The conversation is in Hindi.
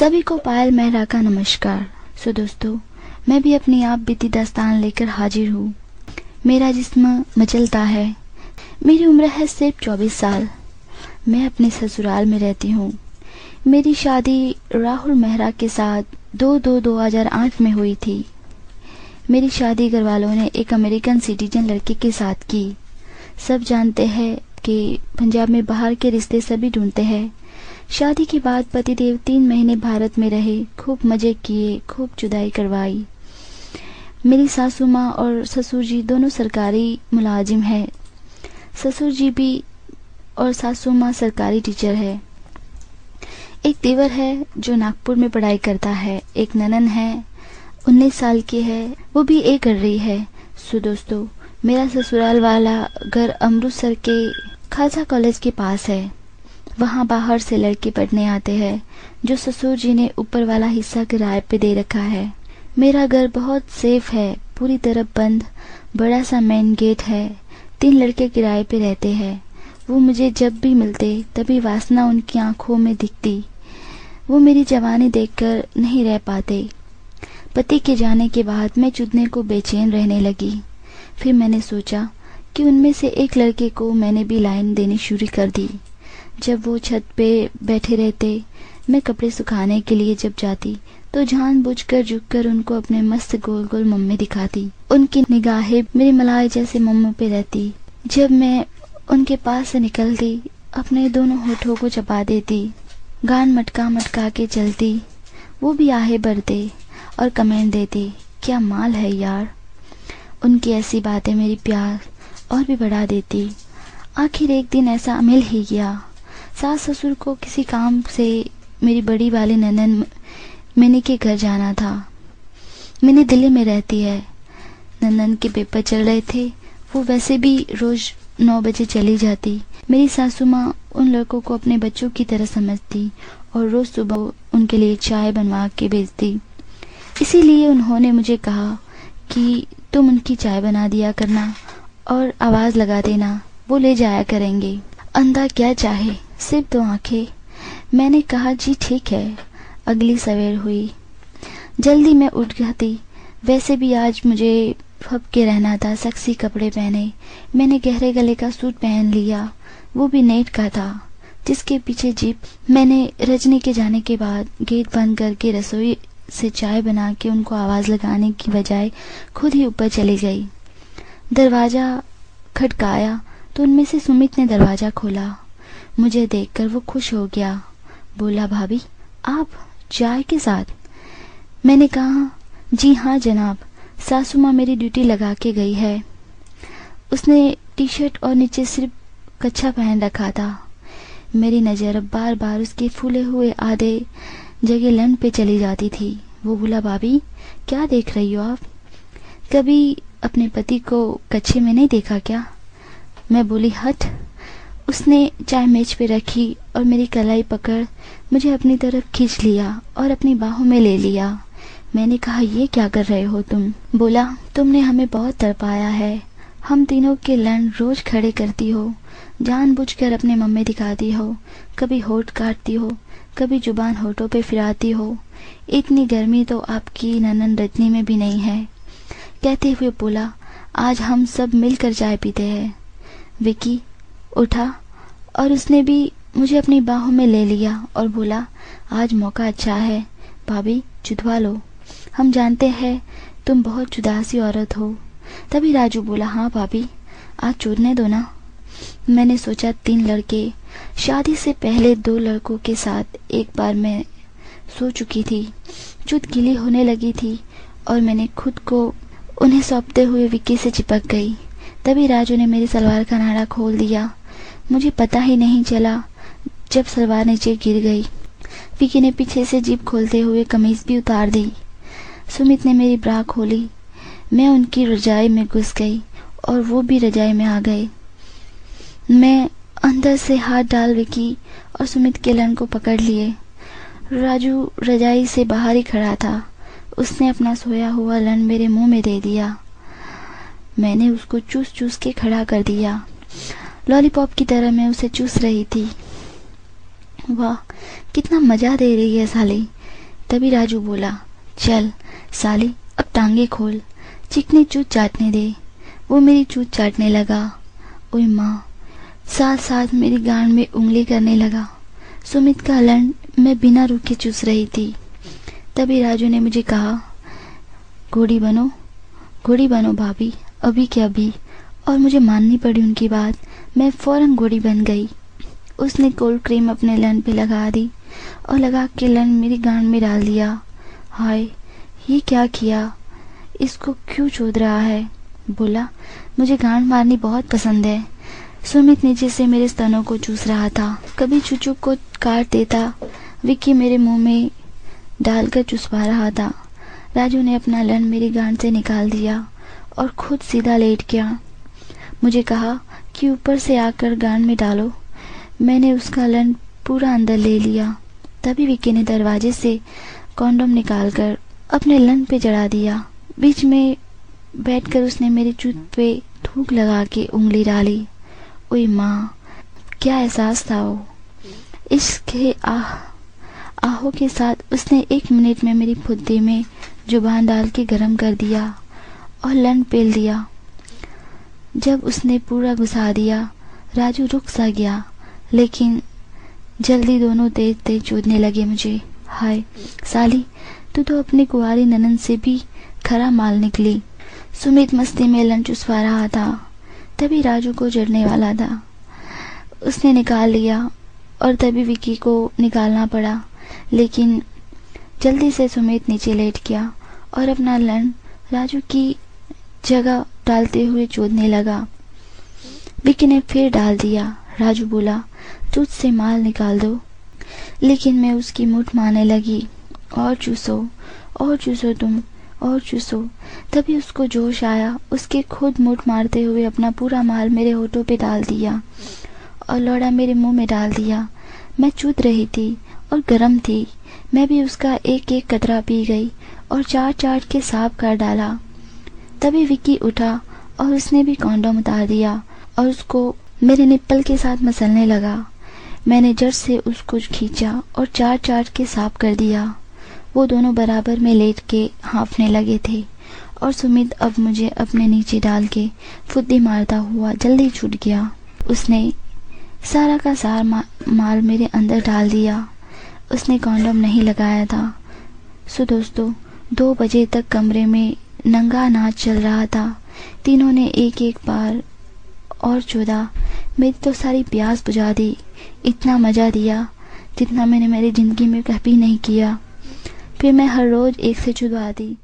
सभी को पायल मेहरा का नमस्कार। सो दोस्तों, मैं भी अपनी आप बीती दास्तान लेकर हाजिर हूँ। मेरा जिस्म मचलता है। मेरी उम्र है सिर्फ़ चौबीस साल। मैं अपने ससुराल में रहती हूँ। मेरी शादी राहुल मेहरा के साथ दो दो दो हज़ार आठ में हुई थी। मेरी शादी घर वालों ने एक अमेरिकन सिटीजन लड़के के साथ की। सब जानते हैं कि पंजाब में बाहर के रिश्ते सभी ढूंढते हैं। शादी के बाद पतिदेव तीन महीने भारत में रहे, खूब मज़े किए, खूब जुदाई करवाई। मेरी सासू माँ और ससुर जी दोनों सरकारी मुलाजिम हैं। ससुर जी भी और सासू माँ सरकारी टीचर है। एक देवर है जो नागपुर में पढ़ाई करता है, एक ननन है, उन्नीस साल की है, वो भी ए कर रही है। सो दोस्तों, मेरा ससुराल वाला घर अमृतसर के खालसा कॉलेज के पास है। वहाँ बाहर से लड़के पढ़ने आते हैं, जो ससुर जी ने ऊपर वाला हिस्सा किराए पे दे रखा है। मेरा घर बहुत सेफ़ है, पूरी तरह बंद, बड़ा सा मेन गेट है, तीन लड़के किराए पे रहते हैं। वो मुझे जब भी मिलते, तभी वासना उनकी आँखों में दिखती। वो मेरी जवानी देखकर नहीं रह पाते। पति के जाने के बाद मैं चुदने को बेचैन रहने लगी। फिर मैंने सोचा कि उनमें से एक लड़के को मैंने भी लाइन देनी शुरू कर दी। जब वो छत पे बैठे रहते, मैं कपड़े सुखाने के लिए जब जाती तो जान बुझ कर झुक कर उनको अपने मस्त गोल गोल मम्मी दिखाती। उनकी निगाहें मेरी मलाई जैसे मम्मों पे रहती। जब मैं उनके पास से निकलती, अपने दोनों होठों को चपा देती, गान मटका मटका के चलती, वो भी आहे भरते और कमेंट देती, क्या माल है यार। उनकी ऐसी बातें मेरी प्यार और भी बढ़ा देती। आखिर एक दिन ऐसा मिल ही गया। सास ससुर को किसी काम से मेरी बड़ी वाली ननन मैंने के घर जाना था। मैंने दिल्ली में रहती है। नंदन के पेपर चल रहे थे। वो वैसे भी रोज नौ बजे चली जाती। मेरी सासू माँ उन लड़कों को अपने बच्चों की तरह समझती और रोज सुबह उनके लिए चाय बनवा के भेजती। इसीलिए उन्होंने मुझे कहा कि तुम उनकी चाय बना दिया करना और आवाज़ लगा देना। वो ले जाया करेंगे। अंधा क्या चाहे? सिर्फ़ दो आँखें। मैंने कहा, जी, ठीक है। अगली सवेर हुई। जल्दी मैं उठ गया थी वैसे भी आज मुझे फप के रहना था सक्सी कपड़े पहने। मैंने गहरे गले का सूट पहन लिया। वो भी नेट का था, जिसके पीछे जीप। मैंने रजनी के जाने के बाद गेट बंद करके रसोई से चाय बना के उनको आवाज़ लगाने की बजाय खुद ही ऊपर चली गई। दरवाज़ा खटकाया तो उनमें से सुमित ने दरवाज़ा खोला। मुझे देखकर वो खुश हो गया। बोला, भाभी, आप चाय के साथ? मैंने कहा, जी हाँ जनाब। सासू माँ मेरी ड्यूटी लगा के गई है। उसने टी शर्ट और नीचे सिर्फ़ कच्छा पहन रखा था। मेरी नज़र बार बार उसके फूले हुए आधे जगह लन पे चली जाती थी। वो बोला, भाभी, क्या देख रही हो आप? कभी अपने पति को कच्छे में नहीं देखा क्या? मैं बोली, हट उसने चाय मेज पे रखी और मेरी कलाई पकड़, मुझे अपनी तरफ़ खींच लिया और अपनी बाहों में ले लिया। मैंने कहा, ये क्या कर रहे हो तुम? बोला, तुमने हमें बहुत तड़पाया है। हम तीनों के लन रोज खड़े करती हो, जानबूझकर अपने मम्मी दिखाती हो, कभी होठ काटती हो, कभी ज़ुबान होठों पे फिराती हो। इतनी गर्मी तो आपकी ननन रजनी में भी नहीं है। कहते हुए बोला, आज हम सब मिलकर चाय पीते हैं। विकी उठा और उसने भी मुझे अपनी बाहों में ले लिया और बोला, आज मौका अच्छा है। भाभी चुदवा लो। हम जानते हैं तुम बहुत जुदासी औरत हो। तभी राजू बोला हाँ भाभी, आज चूरने दो ना। मैंने सोचा तीन लड़के, शादी से पहले दो लड़कों के साथ एक बार मैं सो चुकी थी। चुत गिली होने लगी थी और मैंने खुद को उन्हें सौंपते हुए विक्की से चिपक गई। तभी राजू ने मेरी सलवार का नाड़ा खोल दिया मुझे पता ही नहीं चला जब सलवार नीचे गिर गई। विकी ने पीछे से जीप खोलते हुए कमीज भी उतार दी। सुमित ने मेरी ब्रा खोली। मैं उनकी रजाई में घुस गई और वो भी रजाई में आ गए। मैं अंदर से हाथ डाल विकी और सुमित के लन को पकड़ लिए। राजू रजाई से बाहर ही खड़ा था। उसने अपना सोया हुआ लन मेरे मुँह में दे दिया। मैंने उसको चूस चूस के खड़ा कर दिया। लॉलीपॉप की तरह मैं उसे चूस रही थी। वाह, कितना मज़ा दे रही है साली। तभी राजू बोला, चल, साली, अब टांगे खोल। चिकनी चूत चाटने दे। वो मेरी चूत चाटने लगा। ओए माँ साथ साथ मेरी गांड में उंगली करने लगा। सुमित का लंड मैं बिना रुके चूस रही थी। तभी राजू ने मुझे कहा, घोड़ी बनो घोड़ी बनो भाभी, अभी के अभी। और मुझे माननी पड़ी उनकी बात। मैं फ़ौरन घोड़ी बन गई। उसने कोल्ड क्रीम अपने लन पे लगा दी और लगा के लन मेरी गांड में डाल दिया। हाय, ये क्या किया? इसको क्यों चोद रहा है? बोला, मुझे गांड मारनी बहुत पसंद है। सुमित नीचे से मेरे स्तनों को चूस रहा था। कभी चुचू को काट देता, विक्की मेरे मुँह में डालकर चुसवा रहा था। राजू ने अपना लन मेरी गांड से निकाल दिया और खुद सीधा लेट गया। मुझे कहा कि ऊपर से आकर गान में डालो। मैंने उसका लन पूरा अंदर ले लिया। तभी विक्की ने दरवाजे से कॉन्डोम निकालकर अपने लन पे चढ़ा दिया। बीच में बैठकर उसने मेरे चूत पे थूक लगा के उंगली डाली। ओए माँ, क्या एहसास था वो? इसके आह, आहो के साथ उसने एक मिनट में मेरी फुद्दी में ज़ुबान डाल के गर्म कर दिया और लन पेल दिया। जब उसने पूरा घुसा दिया, राजू रुक सा गया, लेकिन जल्दी दोनों तेज तेज चूदने लगे मुझे। हाय, साली, तू तो अपनी कुआरी ननन से भी खरा माल निकली। सुमित मस्ती में लन चुसवा रहा था, तभी राजू को जड़ने वाला था। उसने निकाल लिया और तभी विकी को निकालना पड़ा, लेकिन जल्दी से सुमित नीचे लेट गया और अपना लन राजू की जगह डालते हुए चोदने लगा। विकी ने फिर डाल दिया। राजू बोला तुझसे माल निकाल दो। लेकिन मैं उसकी मुठ मारने लगी। और चूसो और चूसो तुम, और चूसो। तभी उसको जोश आया। उसके खुद मुठ मारते हुए अपना पूरा माल मेरे होठों पे डाल दिया और लौड़ा मेरे मुँह में डाल दिया। मैं चूत रही थी और गर्म थी। मैं भी उसका एक एक कतरा पी गई और चार चाट के साफ़ कर डाला। तभी विक्की उठा और उसने भी कॉन्डोम उतार दिया और उसको मेरे निप्पल के साथ मसलने लगा। मैंने जट से उसको खींचा और चार चाट के साफ़ कर दिया। वो दोनों बराबर में लेट के हाँफने लगे थे और सुमित अब मुझे अपने नीचे डाल के फुद्दी मारता हुआ जल्दी छूट गया। उसने सारा का सार मा, माल मेरे अंदर डाल दिया। उसने कॉन्डम नहीं लगाया था। सो दोस्तों दो बजे तक कमरे में नंगा नाच चल रहा था। तीनों ने एक एक बार और चुदा। मेरी तो सारी प्यास बुझा दी। इतना मज़ा दिया जितना मैंने मेरी ज़िंदगी में कभी नहीं किया। फिर मैं हर रोज़ एक से चुदवा दी।